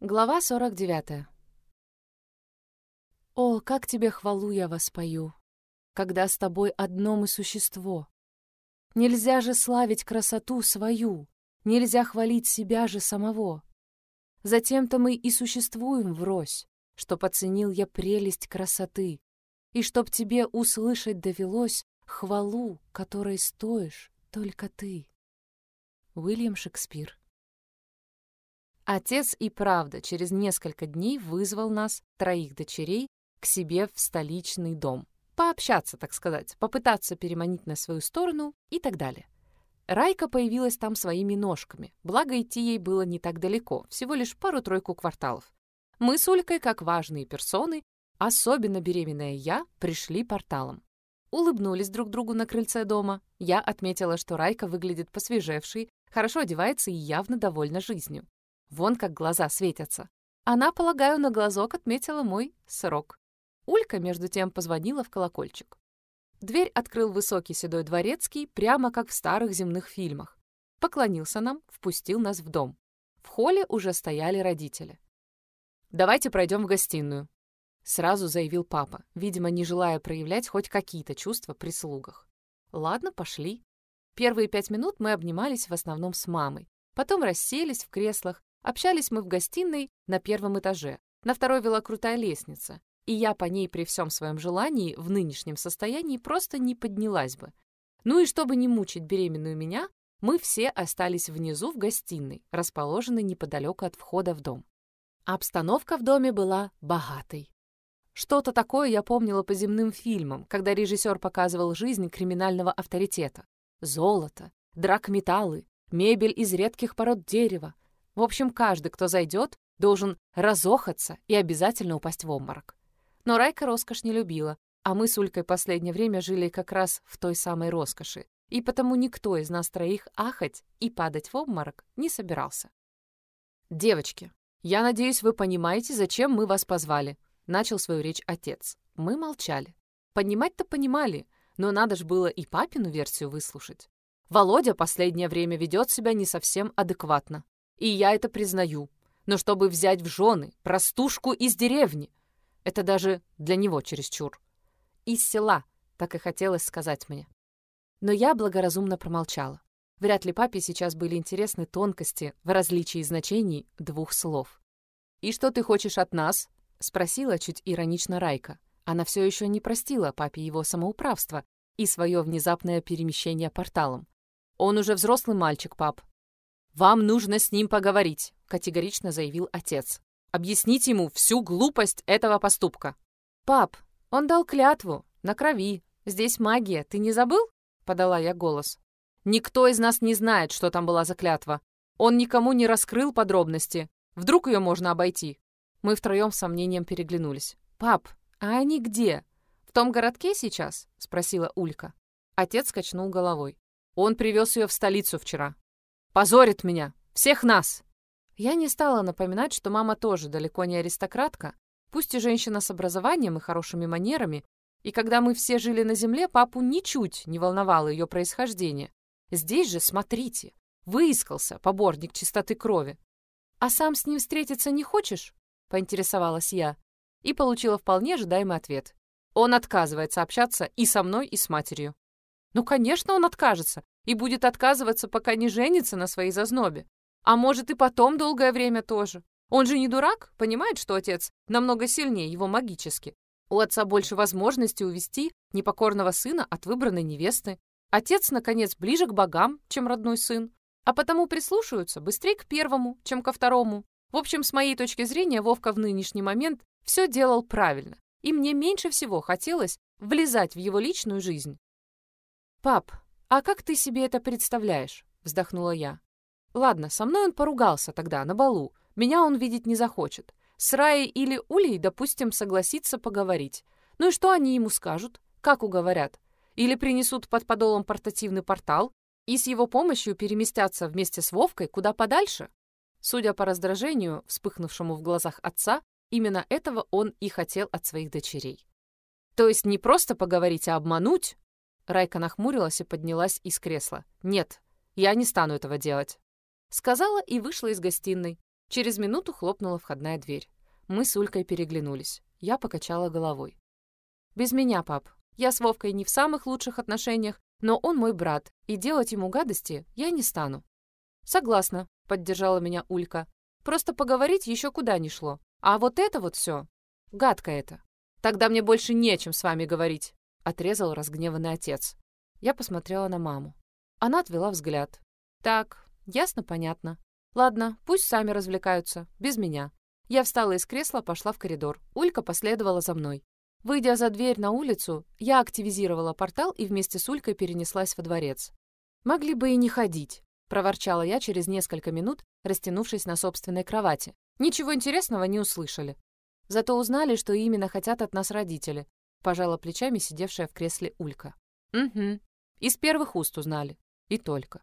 Глава 49. О, как тебе хвалу я воспою, когда с тобой одно мы существо. Нельзя же славить красоту свою, нельзя хвалить себя же самого. Затем-то мы и существуем врозь, чтоб оценил я прелесть красоты, и чтоб тебе услышать довелось хвалу, которой стоишь только ты. Уильям Шекспир Отец и правда через несколько дней вызвал нас, троих дочерей, к себе в столичный дом. Пообщаться, так сказать, попытаться переманить на свою сторону и так далее. Райка появилась там своими ножками, благо идти ей было не так далеко, всего лишь пару-тройку кварталов. Мы с Улькой, как важные персоны, особенно беременная я, пришли порталом. Улыбнулись друг другу на крыльце дома. Я отметила, что Райка выглядит посвежевшей, хорошо одевается и явно довольна жизнью. Вон как глаза светятся. Она, полагаю, на глазок отметила мой срок. Улька, между тем, позвонила в колокольчик. Дверь открыл высокий седой дворецкий, прямо как в старых земных фильмах. Поклонился нам, впустил нас в дом. В холле уже стояли родители. «Давайте пройдем в гостиную», — сразу заявил папа, видимо, не желая проявлять хоть какие-то чувства при слугах. «Ладно, пошли». Первые пять минут мы обнимались в основном с мамой, потом расселись в креслах, Общались мы в гостиной на первом этаже. На второй вела крутая лестница, и я по ней при всем своем желании в нынешнем состоянии просто не поднялась бы. Ну и чтобы не мучить беременную меня, мы все остались внизу в гостиной, расположенной неподалеку от входа в дом. Обстановка в доме была богатой. Что-то такое я помнила по земным фильмам, когда режиссер показывал жизнь криминального авторитета. Золото, драгметаллы, мебель из редких пород дерева, в общем, каждый, кто зайдет, должен разохаться и обязательно упасть в обморок. Но Райка роскошь не любила, а мы с Улькой последнее время жили как раз в той самой роскоши, и потому никто из нас троих ахать и падать в обморок не собирался. «Девочки, я надеюсь, вы понимаете, зачем мы вас позвали», — начал свою речь отец. Мы молчали. Понимать-то понимали, но надо ж было и папину версию выслушать. Володя последнее время ведет себя не совсем адекватно. И я это признаю. Но чтобы взять в жены простушку из деревни, это даже для него чересчур. Из села, так и хотелось сказать мне. Но я благоразумно промолчала. Вряд ли папе сейчас были интересны тонкости в различии значений двух слов. «И что ты хочешь от нас?» — спросила чуть иронично Райка. Она все еще не простила папе его самоуправство и свое внезапное перемещение порталом. «Он уже взрослый мальчик, пап. «Вам нужно с ним поговорить», — категорично заявил отец. «Объясните ему всю глупость этого поступка». «Пап, он дал клятву, на крови. Здесь магия, ты не забыл?» — подала я голос. «Никто из нас не знает, что там была за клятва. Он никому не раскрыл подробности. Вдруг ее можно обойти?» Мы втроем с сомнением переглянулись. «Пап, а они где? В том городке сейчас?» — спросила Улька. Отец качнул головой. «Он привез ее в столицу вчера. Позорит меня! Всех нас!» Я не стала напоминать, что мама тоже далеко не аристократка, пусть и женщина с образованием и хорошими манерами, и когда мы все жили на земле, папу ничуть не волновало ее происхождение. Здесь же, смотрите, выискался поборник чистоты крови. «А сам с ним встретиться не хочешь?» — поинтересовалась я, и получила вполне ожидаемый ответ. Он отказывается общаться и со мной, и с матерью. Ну, конечно, он откажется и будет отказываться, пока не женится на своей зазнобе. А может, и потом долгое время тоже. Он же не дурак, понимает, что отец намного сильнее его магически. У отца больше возможностей увести непокорного сына от выбранной невесты. Отец, наконец, ближе к богам, чем родной сын. А потому прислушаются быстрее к первому, чем ко второму. В общем, с моей точки зрения, Вовка в нынешний момент все делал правильно. И мне меньше всего хотелось влезать в его личную жизнь. «Пап, «А как ты себе это представляешь?» — вздохнула я. «Ладно, со мной он поругался тогда, на балу. Меня он видеть не захочет. С Раей или Улей, допустим, согласится поговорить. Ну и что они ему скажут? Как уговорят? Или принесут под подолом портативный портал и с его помощью переместятся вместе с Вовкой куда подальше?» Судя по раздражению, вспыхнувшему в глазах отца, именно этого он и хотел от своих дочерей. То есть не просто поговорить, а обмануть, Райка нахмурилась и поднялась из кресла. «Нет, я не стану этого делать». Сказала и вышла из гостиной. Через минуту хлопнула входная дверь. Мы с Улькой переглянулись. Я покачала головой. «Без меня, пап. Я с Вовкой не в самых лучших отношениях, но он мой брат, и делать ему гадости я не стану». «Согласна», — поддержала меня Улька. «Просто поговорить еще куда ни шло. А вот это вот все. Гадко это. Тогда мне больше нечем с вами говорить», — отрезал разгневанный отец. Я посмотрела на маму. Она отвела взгляд. «Так, ясно-понятно. Ладно, пусть сами развлекаются, без меня. Я встала из кресла, пошла в коридор. Улька последовала за мной. Выйдя за дверь на улицу, я активизировала портал и вместе с Улькой перенеслась во дворец. «Могли бы и не ходить», — проворчала я через несколько минут, растянувшись на собственной кровати. Ничего интересного не услышали. Зато узнали, что именно хотят от нас родители, пожала плечами сидевшая в кресле Улька. Угу. Из первых уст узнали. И только.